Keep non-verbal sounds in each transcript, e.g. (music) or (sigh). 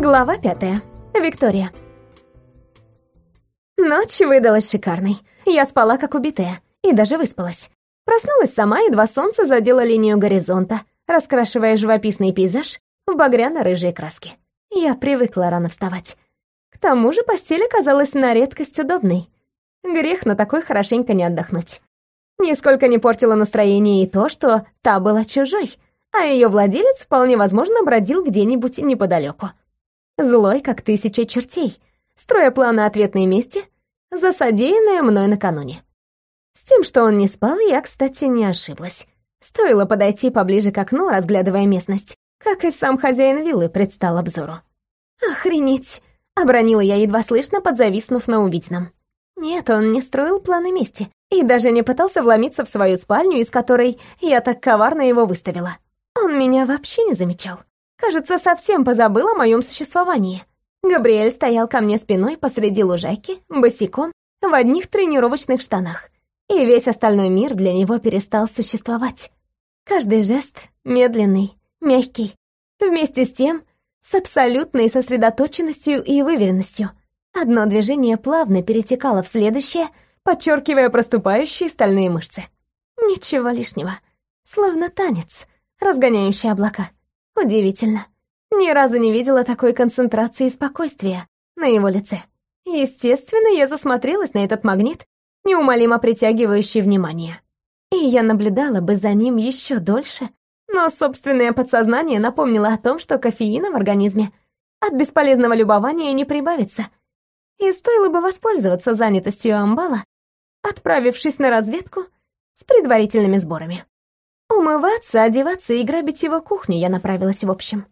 Глава пятая. Виктория. Ночь выдалась шикарной. Я спала как убитая и даже выспалась. Проснулась сама, едва солнце задело линию горизонта, раскрашивая живописный пейзаж в багряно-рыжие краски. Я привыкла рано вставать. К тому же постель оказалась на редкость удобной. Грех на такой хорошенько не отдохнуть. Нисколько не портило настроение и то, что та была чужой, а ее владелец вполне возможно бродил где-нибудь неподалеку злой, как тысяча чертей, строя планы ответной мести за содеянное мной накануне. С тем, что он не спал, я, кстати, не ошиблась. Стоило подойти поближе к окну, разглядывая местность, как и сам хозяин виллы предстал обзору. «Охренеть!» — обронила я, едва слышно, подзависнув на убитном. Нет, он не строил планы мести и даже не пытался вломиться в свою спальню, из которой я так коварно его выставила. Он меня вообще не замечал. Кажется, совсем позабыл о моем существовании. Габриэль стоял ко мне спиной посреди лужайки, босиком, в одних тренировочных штанах. И весь остальной мир для него перестал существовать. Каждый жест медленный, мягкий. Вместе с тем, с абсолютной сосредоточенностью и выверенностью. Одно движение плавно перетекало в следующее, подчеркивая проступающие стальные мышцы. Ничего лишнего. Словно танец, разгоняющий облака. Удивительно. Ни разу не видела такой концентрации спокойствия на его лице. Естественно, я засмотрелась на этот магнит, неумолимо притягивающий внимание. И я наблюдала бы за ним еще дольше, но собственное подсознание напомнило о том, что кофеина в организме от бесполезного любования не прибавится. И стоило бы воспользоваться занятостью амбала, отправившись на разведку с предварительными сборами. Умываться, одеваться и грабить его кухню я направилась в общем.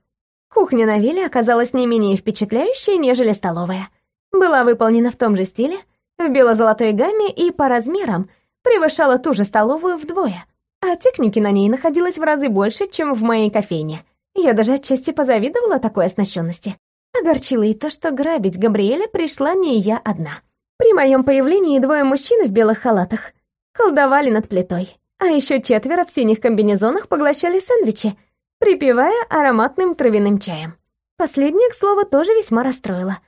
Кухня на вилле оказалась не менее впечатляющей, нежели столовая. Была выполнена в том же стиле, в бело-золотой гамме и по размерам превышала ту же столовую вдвое. А техники на ней находилось в разы больше, чем в моей кофейне. Я даже отчасти позавидовала такой оснащенности. Огорчило и то, что грабить Габриэля пришла не я одна. При моем появлении двое мужчин в белых халатах колдовали над плитой, а еще четверо в синих комбинезонах поглощали сэндвичи, припевая ароматным травяным чаем. Последнее, к слову, тоже весьма расстроило.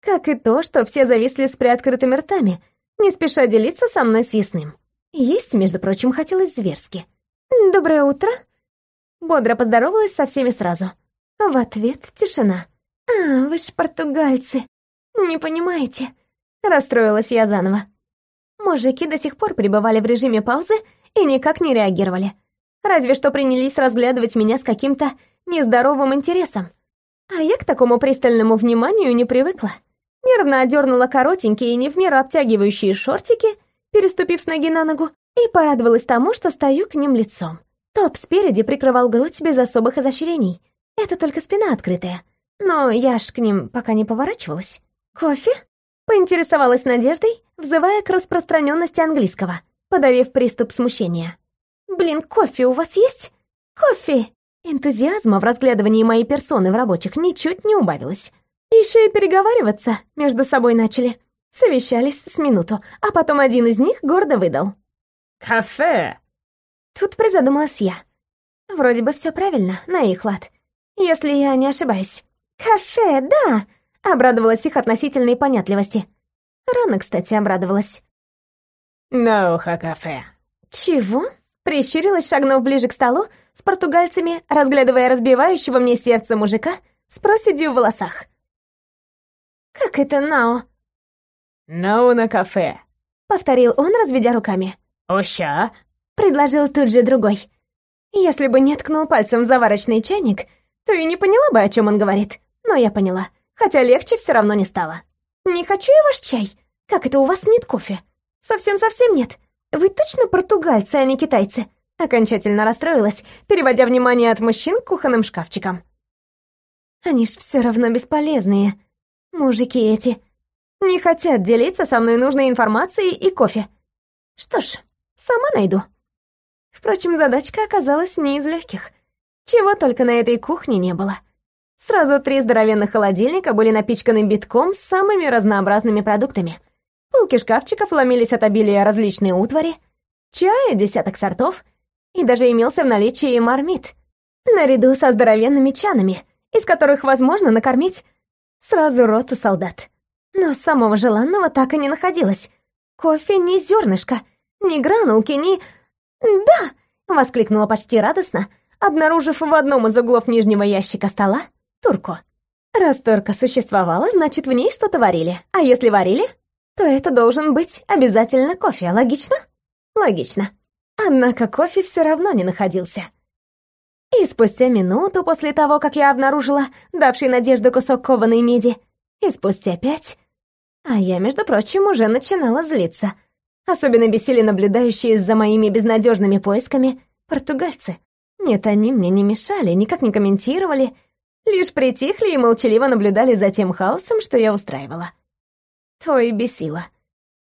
Как и то, что все зависли с приоткрытыми ртами, не спеша делиться со мной съестным. Есть, между прочим, хотелось зверски. «Доброе утро!» Бодро поздоровалась со всеми сразу. В ответ тишина. «А, вы ж португальцы. Не понимаете?» Расстроилась я заново. Мужики до сих пор пребывали в режиме паузы и никак не реагировали. Разве что принялись разглядывать меня с каким-то нездоровым интересом. А я к такому пристальному вниманию не привыкла. Нервно одернула коротенькие и не в меру обтягивающие шортики, переступив с ноги на ногу, и порадовалась тому, что стою к ним лицом. Топ спереди прикрывал грудь без особых изощрений. Это только спина открытая. Но я ж к ним пока не поворачивалась. «Кофе?» — поинтересовалась Надеждой, взывая к распространенности английского — подавив приступ смущения. «Блин, кофе у вас есть? Кофе!» Энтузиазма в разглядывании моей персоны в рабочих ничуть не убавилось. Еще и переговариваться между собой начали. Совещались с минуту, а потом один из них гордо выдал. «Кафе!» Тут призадумалась я. Вроде бы все правильно, на их лад. Если я не ошибаюсь. «Кафе, да!» — обрадовалась их относительной понятливости. Рано, кстати, обрадовалась. «Ноуха кафе». «Чего?» Прищурилась, шагнув ближе к столу, с португальцами, разглядывая разбивающего мне сердце мужика с проседью в волосах. «Как это нао?» «Ноу на кафе», — повторил он, разведя руками. «Оща?» — предложил тут же другой. Если бы не ткнул пальцем в заварочный чайник, то и не поняла бы, о чем он говорит. Но я поняла, хотя легче все равно не стало. «Не хочу я ваш чай. Как это у вас нет кофе?» «Совсем-совсем нет. Вы точно португальцы, а не китайцы?» Окончательно расстроилась, переводя внимание от мужчин к кухонным шкафчикам. «Они ж все равно бесполезные. Мужики эти. Не хотят делиться со мной нужной информацией и кофе. Что ж, сама найду». Впрочем, задачка оказалась не из легких. Чего только на этой кухне не было. Сразу три здоровенных холодильника были напичканы битком с самыми разнообразными продуктами — Полки шкафчиков ломились от обилия различной утвари, чая, десяток сортов, и даже имелся в наличии мармит, наряду со здоровенными чанами, из которых возможно накормить Сразу рот солдат. Но самого желанного так и не находилось. Кофе ни зернышка, ни гранулки, ни... «Да!» — воскликнула почти радостно, обнаружив в одном из углов нижнего ящика стола турку. Раз турка существовала, значит, в ней что-то варили. А если варили, то это должен быть обязательно кофе, логично? Логично. Однако кофе все равно не находился. И спустя минуту после того, как я обнаружила давший надежду кусок кованой меди, и спустя пять... А я, между прочим, уже начинала злиться. Особенно бесили наблюдающие за моими безнадежными поисками португальцы. Нет, они мне не мешали, никак не комментировали, лишь притихли и молчаливо наблюдали за тем хаосом, что я устраивала. То и бесило.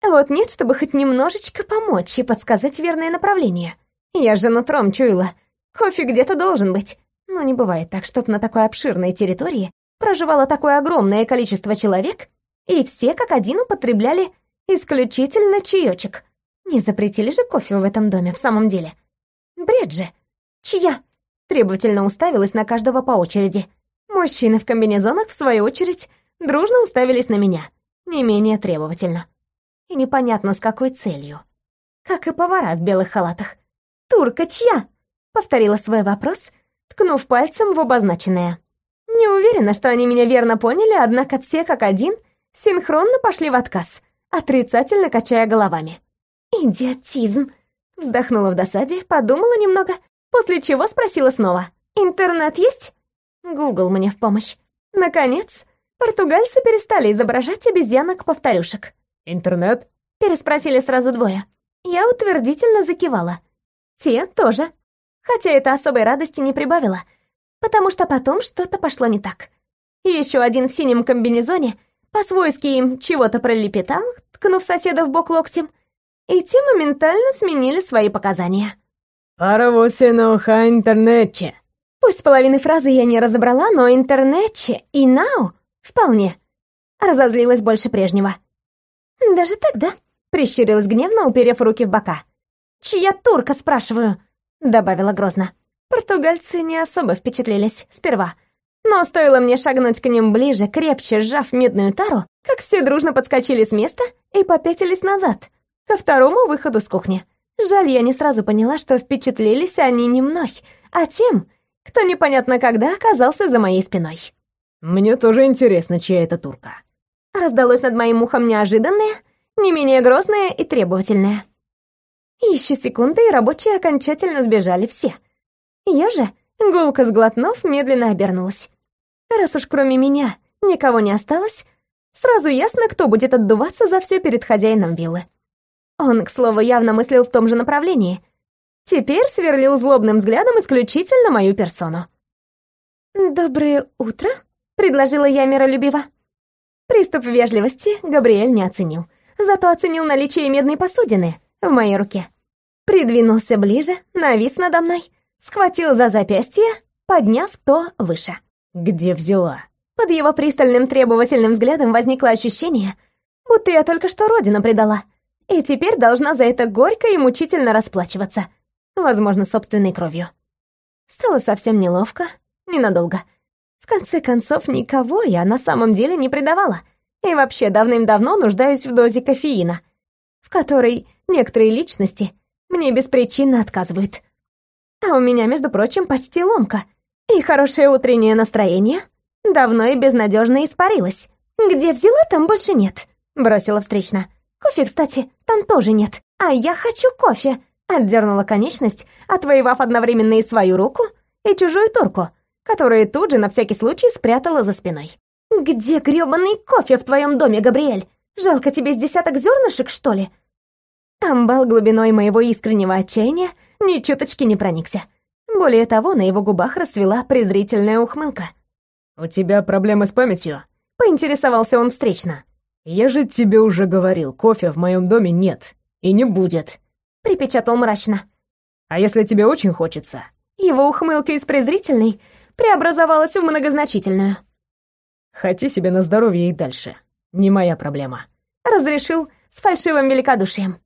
Вот нет, чтобы хоть немножечко помочь и подсказать верное направление. Я же нутром чуяла. Кофе где-то должен быть. Но не бывает так, чтоб на такой обширной территории проживало такое огромное количество человек, и все как один употребляли исключительно чаечек. Не запретили же кофе в этом доме в самом деле. Бред же. Чья? Требовательно уставилась на каждого по очереди. Мужчины в комбинезонах, в свою очередь, дружно уставились на меня. Не менее требовательно. И непонятно, с какой целью. Как и повара в белых халатах. «Турка чья?» — повторила свой вопрос, ткнув пальцем в обозначенное. Не уверена, что они меня верно поняли, однако все как один синхронно пошли в отказ, отрицательно качая головами. «Идиотизм!» — вздохнула в досаде, подумала немного, после чего спросила снова. «Интернет есть?» Гугл мне в помощь. Наконец, португальцы перестали изображать обезьянок-повторюшек. «Интернет?» — переспросили сразу двое. Я утвердительно закивала. Те тоже. Хотя это особой радости не прибавило, потому что потом что-то пошло не так. Еще один в синем комбинезоне по-свойски им чего-то пролепетал, ткнув соседа в бок локтем, и те моментально сменили свои показания. «Паровосе ноха интернете». Пусть половины фразы я не разобрала, но интернете и нау вполне. Разозлилась больше прежнего. «Даже тогда?» — прищурилась гневно, уперев руки в бока. «Чья турка, спрашиваю?» — добавила грозно. Португальцы не особо впечатлились сперва. Но стоило мне шагнуть к ним ближе, крепче сжав медную тару, как все дружно подскочили с места и попятились назад, ко второму выходу с кухни. Жаль, я не сразу поняла, что впечатлились они не мной, а тем, кто непонятно когда оказался за моей спиной. «Мне тоже интересно, чья это турка». Раздалось над моим ухом неожиданное, не менее грозное и требовательное. Еще секунды, и рабочие окончательно сбежали все. Я же, гулко сглотнув, медленно обернулась. Раз уж кроме меня никого не осталось, сразу ясно, кто будет отдуваться за все перед хозяином виллы. Он, к слову, явно мыслил в том же направлении. Теперь сверлил злобным взглядом исключительно мою персону. «Доброе утро», — предложила я миролюбиво. Приступ вежливости Габриэль не оценил, зато оценил наличие медной посудины в моей руке. Придвинулся ближе, навис надо мной, схватил за запястье, подняв то выше. «Где взяла?» Под его пристальным требовательным взглядом возникло ощущение, будто я только что родину предала, и теперь должна за это горько и мучительно расплачиваться, возможно, собственной кровью. Стало совсем неловко, ненадолго. Конце концов, никого я на самом деле не предавала, и вообще давным-давно нуждаюсь в дозе кофеина, в которой некоторые личности мне беспричинно отказывают. А у меня, между прочим, почти ломка. И хорошее утреннее настроение давно и безнадежно испарилось. Где взяла, там больше нет. Бросила встречно. Кофе, кстати, там тоже нет. А я хочу кофе. Отдернула конечность, отвоевав одновременно и свою руку, и чужую турку, которую тут же на всякий случай спрятала за спиной. «Где грёбаный кофе в твоем доме, Габриэль? Жалко тебе с десяток зернышек, что ли?» Амбал глубиной моего искреннего отчаяния ни чуточки не проникся. Более того, на его губах расцвела презрительная ухмылка. «У тебя проблемы с памятью?» — поинтересовался он встречно. «Я же тебе уже говорил, кофе в моем доме нет и не будет», — припечатал мрачно. «А если тебе очень хочется?» Его ухмылка из презрительной преобразовалась в многозначительную. «Хоти себе на здоровье и дальше. Не моя проблема», — разрешил с фальшивым великодушием.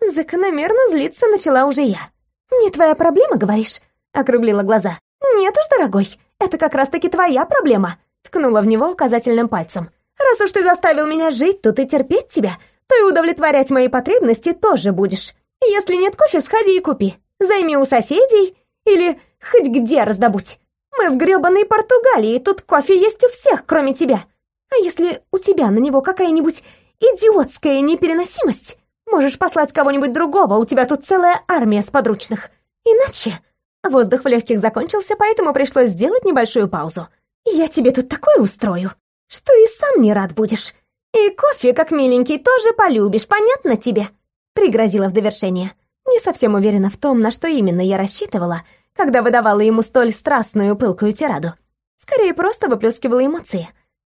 Закономерно злиться начала уже я. «Не твоя проблема, говоришь?» — округлила глаза. «Нет уж, дорогой, это как раз-таки твоя проблема. ткнула в него указательным пальцем. «Раз уж ты заставил меня жить тут и терпеть тебя, то и удовлетворять мои потребности тоже будешь. Если нет кофе, сходи и купи. Займи у соседей или хоть где раздобудь. Мы в грёбаной Португалии, тут кофе есть у всех, кроме тебя. А если у тебя на него какая-нибудь идиотская непереносимость, можешь послать кого-нибудь другого, у тебя тут целая армия сподручных. Иначе...» Воздух в легких закончился, поэтому пришлось сделать небольшую паузу. «Я тебе тут такое устрою, что и сам не рад будешь. И кофе, как миленький, тоже полюбишь, понятно тебе?» Пригрозила в довершение. Не совсем уверена в том, на что именно я рассчитывала, когда выдавала ему столь страстную пылкую тираду. Скорее, просто выплескивала эмоции.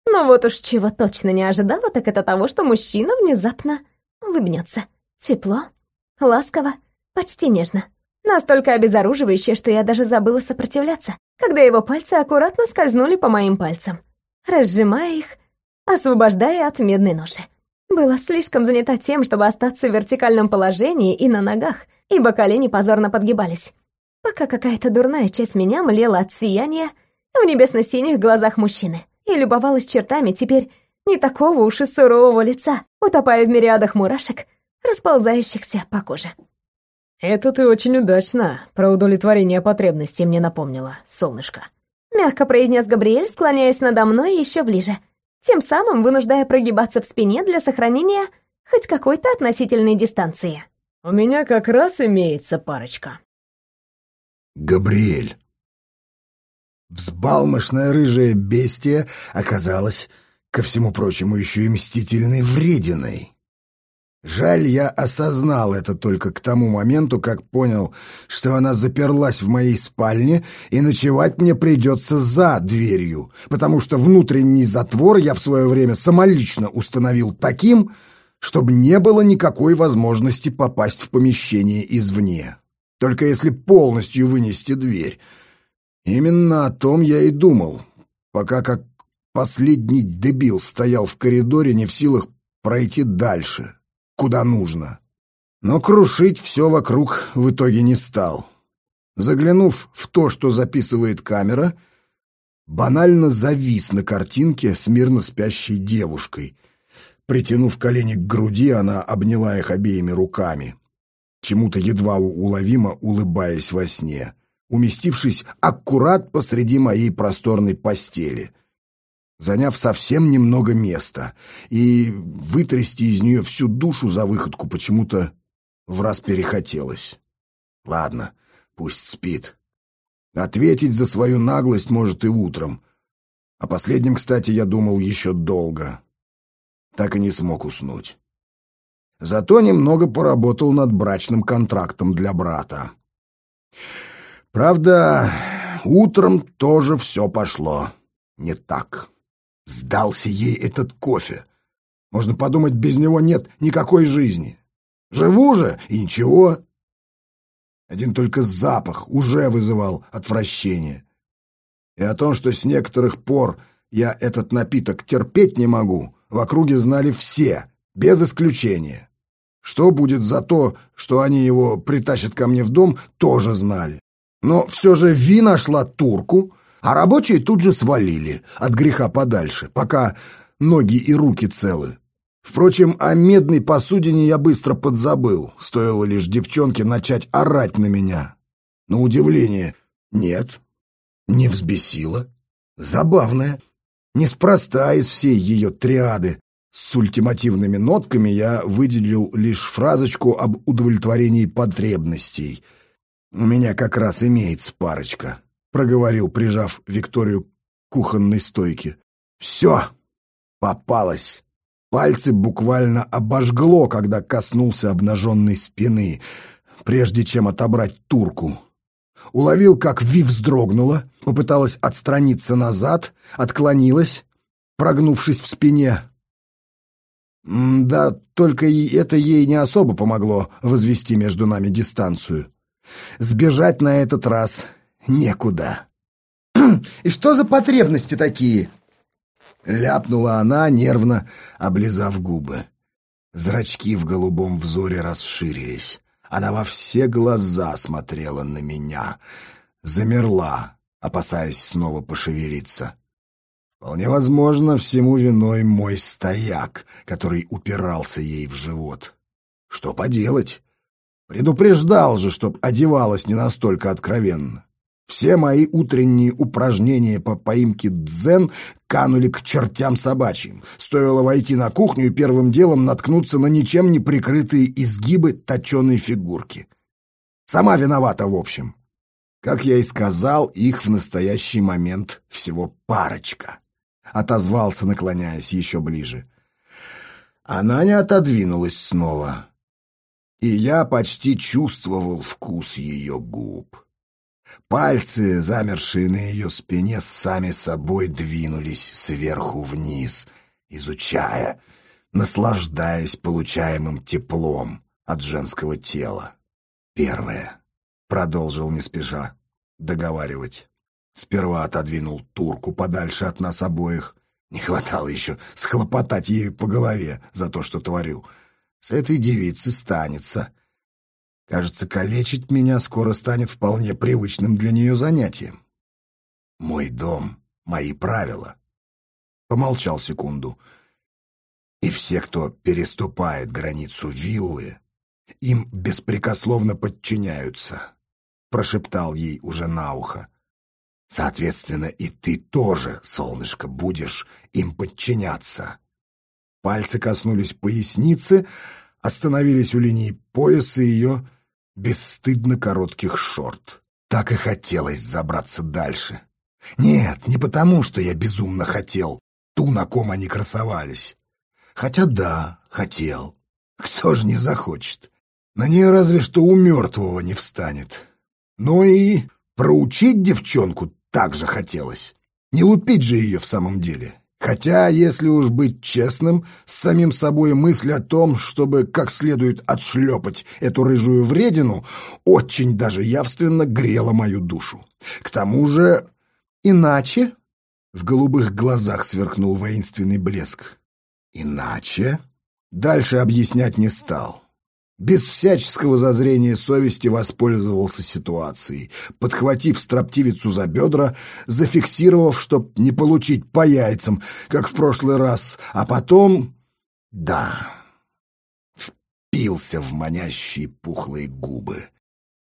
Но вот уж чего точно не ожидала, так это того, что мужчина внезапно улыбнется. Тепло, ласково, почти нежно. Настолько обезоруживающе, что я даже забыла сопротивляться, когда его пальцы аккуратно скользнули по моим пальцам, разжимая их, освобождая от медной ноши. Была слишком занята тем, чтобы остаться в вертикальном положении и на ногах, ибо колени позорно подгибались, пока какая-то дурная часть меня млела от сияния в небесно-синих глазах мужчины и любовалась чертами теперь не такого уж и сурового лица, утопая в мириадах мурашек, расползающихся по коже. «Это ты очень удачно про удовлетворение потребностей мне напомнила, солнышко», мягко произнес Габриэль, склоняясь надо мной еще ближе, тем самым вынуждая прогибаться в спине для сохранения хоть какой-то относительной дистанции. «У меня как раз имеется парочка». Габриэль. Взбалмошная рыжая бестия оказалась, ко всему прочему, еще и мстительной врединой. Жаль, я осознал это только к тому моменту, как понял, что она заперлась в моей спальне, и ночевать мне придется за дверью, потому что внутренний затвор я в свое время самолично установил таким, чтобы не было никакой возможности попасть в помещение извне. Только если полностью вынести дверь. Именно о том я и думал, пока как последний дебил стоял в коридоре, не в силах пройти дальше куда нужно. Но крушить все вокруг в итоге не стал. Заглянув в то, что записывает камера, банально завис на картинке с мирно спящей девушкой. Притянув колени к груди, она обняла их обеими руками, чему-то едва уловимо улыбаясь во сне, уместившись аккурат посреди моей просторной постели — заняв совсем немного места, и вытрясти из нее всю душу за выходку почему-то в раз перехотелось. Ладно, пусть спит. Ответить за свою наглость может и утром. О последнем, кстати, я думал еще долго. Так и не смог уснуть. Зато немного поработал над брачным контрактом для брата. Правда, утром тоже все пошло не так. Сдался ей этот кофе. Можно подумать, без него нет никакой жизни. Живу же, и ничего. Один только запах уже вызывал отвращение. И о том, что с некоторых пор я этот напиток терпеть не могу, в округе знали все, без исключения. Что будет за то, что они его притащат ко мне в дом, тоже знали. Но все же Ви нашла турку, а рабочие тут же свалили от греха подальше, пока ноги и руки целы. Впрочем, о медной посудине я быстро подзабыл, стоило лишь девчонке начать орать на меня. На удивление, нет, не взбесила. Забавная. Неспроста из всей ее триады с ультимативными нотками я выделил лишь фразочку об удовлетворении потребностей. У меня как раз имеется парочка проговорил, прижав Викторию к кухонной стойке. «Все! Попалась!» Пальцы буквально обожгло, когда коснулся обнаженной спины, прежде чем отобрать турку. Уловил, как Ви вздрогнула, попыталась отстраниться назад, отклонилась, прогнувшись в спине. Да, только и это ей не особо помогло возвести между нами дистанцию. Сбежать на этот раз некуда. (clears throat) «И что за потребности такие?» Ляпнула она, нервно облизав губы. Зрачки в голубом взоре расширились. Она во все глаза смотрела на меня. Замерла, опасаясь снова пошевелиться. Вполне возможно, всему виной мой стояк, который упирался ей в живот. Что поделать? Предупреждал же, чтоб одевалась не настолько откровенно. Все мои утренние упражнения по поимке дзен канули к чертям собачьим. Стоило войти на кухню и первым делом наткнуться на ничем не прикрытые изгибы точеной фигурки. Сама виновата, в общем. Как я и сказал, их в настоящий момент всего парочка. Отозвался, наклоняясь еще ближе. Она не отодвинулась снова. И я почти чувствовал вкус ее губ. Пальцы, замершие на ее спине, сами собой двинулись сверху вниз, изучая, наслаждаясь получаемым теплом от женского тела. Первое. Продолжил не спеша договаривать. Сперва отодвинул турку подальше от нас обоих. Не хватало еще схлопотать ею по голове за то, что творю. С этой девицы станется. Кажется, калечить меня скоро станет вполне привычным для нее занятием. Мой дом, мои правила. Помолчал секунду. И все, кто переступает границу виллы, им беспрекословно подчиняются, прошептал ей уже на ухо. Соответственно, и ты тоже, солнышко, будешь им подчиняться. Пальцы коснулись поясницы, остановились у линии пояса ее бесстыдно коротких шорт. Так и хотелось забраться дальше. Нет, не потому, что я безумно хотел ту, на ком они красовались. Хотя да, хотел. Кто же не захочет? На нее разве что у мертвого не встанет. Ну и проучить девчонку также хотелось. Не лупить же ее в самом деле. Хотя, если уж быть честным, с самим собой мысль о том, чтобы как следует отшлепать эту рыжую вредину, очень даже явственно грела мою душу. К тому же, иначе... В голубых глазах сверкнул воинственный блеск. Иначе... Дальше объяснять не стал без всяческого зазрения совести воспользовался ситуацией, подхватив строптивицу за бедра, зафиксировав, чтоб не получить по яйцам, как в прошлый раз, а потом... Да, впился в манящие пухлые губы,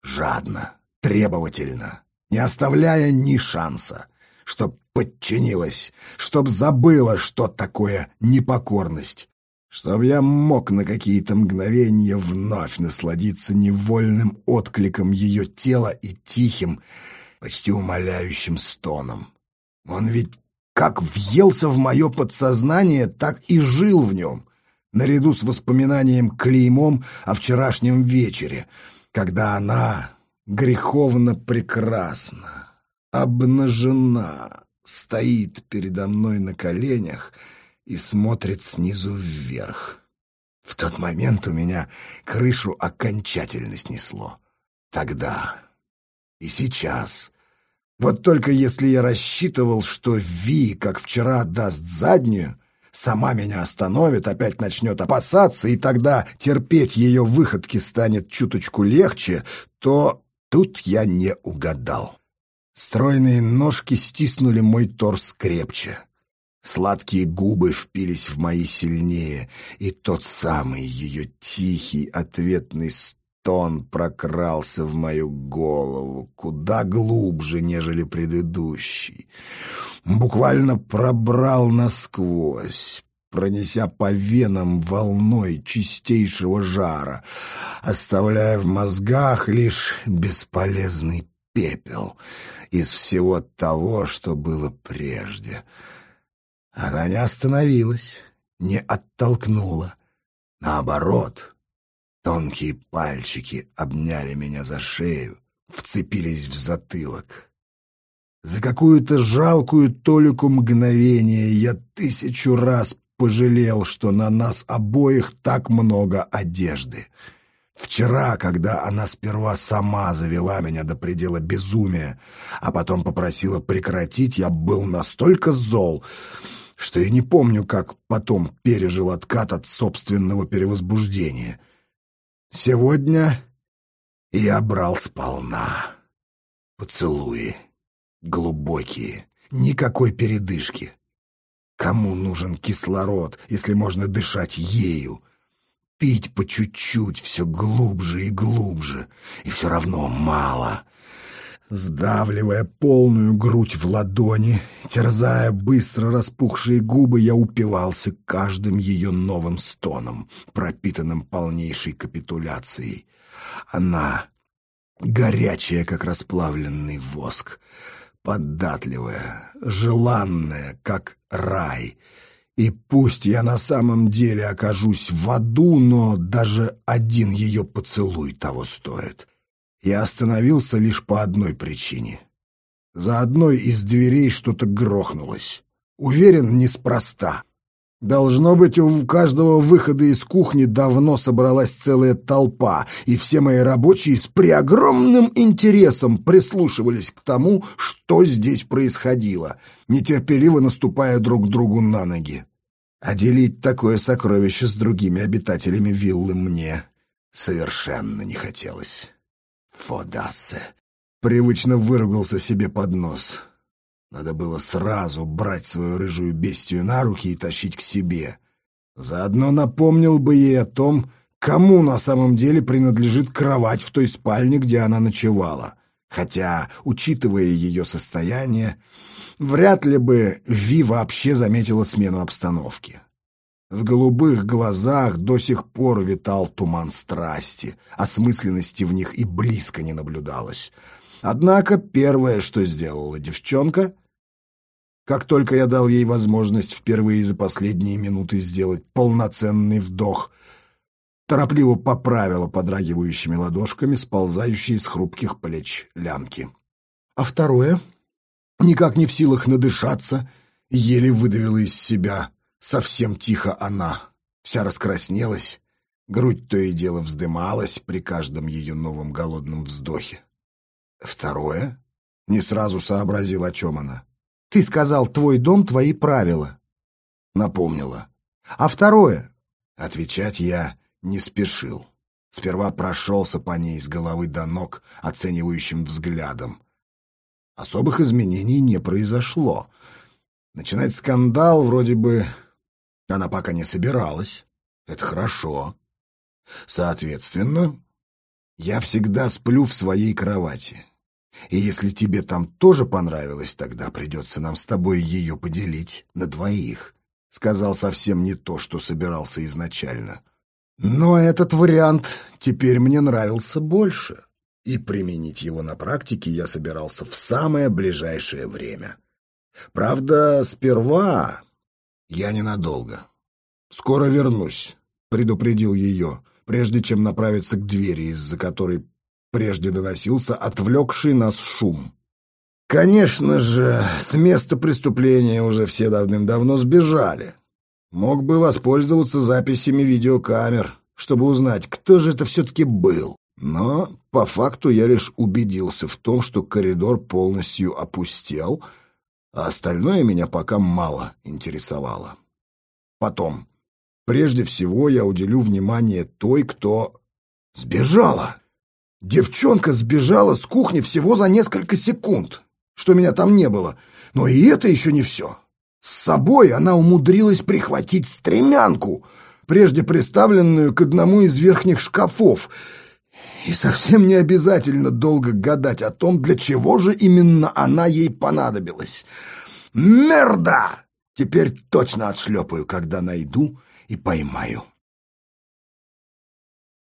жадно, требовательно, не оставляя ни шанса, чтоб подчинилась, чтоб забыла, что такое непокорность, чтобы я мог на какие-то мгновения вновь насладиться невольным откликом ее тела и тихим, почти умоляющим стоном. Он ведь как въелся в мое подсознание, так и жил в нем, наряду с воспоминанием клеймом о вчерашнем вечере, когда она греховно прекрасна, обнажена, стоит передо мной на коленях — и смотрит снизу вверх. В тот момент у меня крышу окончательно снесло. Тогда и сейчас. Вот только если я рассчитывал, что Ви, как вчера, даст заднюю, сама меня остановит, опять начнет опасаться, и тогда терпеть ее выходки станет чуточку легче, то тут я не угадал. Стройные ножки стиснули мой торс крепче. Сладкие губы впились в мои сильнее, и тот самый ее тихий ответный стон прокрался в мою голову куда глубже, нежели предыдущий. Буквально пробрал насквозь, пронеся по венам волной чистейшего жара, оставляя в мозгах лишь бесполезный пепел из всего того, что было прежде — она не остановилась, не оттолкнула. Наоборот, тонкие пальчики обняли меня за шею, вцепились в затылок. За какую-то жалкую толику мгновения я тысячу раз пожалел, что на нас обоих так много одежды. Вчера, когда она сперва сама завела меня до предела безумия, а потом попросила прекратить, я был настолько зол, что я не помню, как потом пережил откат от собственного перевозбуждения. Сегодня я брал сполна. Поцелуи. Глубокие. Никакой передышки. Кому нужен кислород, если можно дышать ею? Пить по чуть-чуть, все глубже и глубже, и все равно мало. Сдавливая полную грудь в ладони, терзая быстро распухшие губы, я упивался каждым ее новым стоном, пропитанным полнейшей капитуляцией. Она горячая, как расплавленный воск, податливая, желанная, как рай. И пусть я на самом деле окажусь в аду, но даже один ее поцелуй того стоит. Я остановился лишь по одной причине. За одной из дверей что-то грохнулось. Уверен, неспроста. Должно быть, у каждого выхода из кухни давно собралась целая толпа, и все мои рабочие с преогромным интересом прислушивались к тому, что здесь происходило, нетерпеливо наступая друг другу на ноги. А делить такое сокровище с другими обитателями виллы мне совершенно не хотелось. Фодассе. Привычно выругался себе под нос. Надо было сразу брать свою рыжую бестию на руки и тащить к себе. Заодно напомнил бы ей о том, кому на самом деле принадлежит кровать в той спальне, где она ночевала. Хотя, учитывая ее состояние, вряд ли бы Ви вообще заметила смену обстановки. В голубых глазах до сих пор витал туман страсти, осмысленности в них и близко не наблюдалось. Однако первое, что сделала девчонка, как только я дал ей возможность впервые за последние минуты сделать полноценный вдох, торопливо поправила подрагивающими ладошками сползающие с хрупких плеч лямки. А второе, никак не в силах надышаться, еле выдавила из себя Совсем тихо она, вся раскраснелась, грудь то и дело вздымалась при каждом ее новом голодном вздохе. Второе? Не сразу сообразил, о чем она. Ты сказал, твой дом, твои правила. Напомнила. А второе? Отвечать я не спешил. Сперва прошелся по ней с головы до ног оценивающим взглядом. Особых изменений не произошло. Начинать скандал вроде бы она пока не собиралась. Это хорошо. Соответственно, я всегда сплю в своей кровати. И если тебе там тоже понравилось, тогда придется нам с тобой ее поделить на двоих. Сказал совсем не то, что собирался изначально. Но этот вариант теперь мне нравился больше. И применить его на практике я собирался в самое ближайшее время. Правда, сперва «Я ненадолго. Скоро вернусь», — предупредил ее, прежде чем направиться к двери, из-за которой прежде доносился отвлекший нас шум. Конечно же, с места преступления уже все давным-давно сбежали. Мог бы воспользоваться записями видеокамер, чтобы узнать, кто же это все-таки был. Но по факту я лишь убедился в том, что коридор полностью опустел — а остальное меня пока мало интересовало. Потом, прежде всего, я уделю внимание той, кто сбежала. Девчонка сбежала с кухни всего за несколько секунд, что меня там не было. Но и это еще не все. С собой она умудрилась прихватить стремянку, прежде приставленную к одному из верхних шкафов — и совсем не обязательно долго гадать о том, для чего же именно она ей понадобилась. Мерда! Теперь точно отшлепаю, когда найду и поймаю.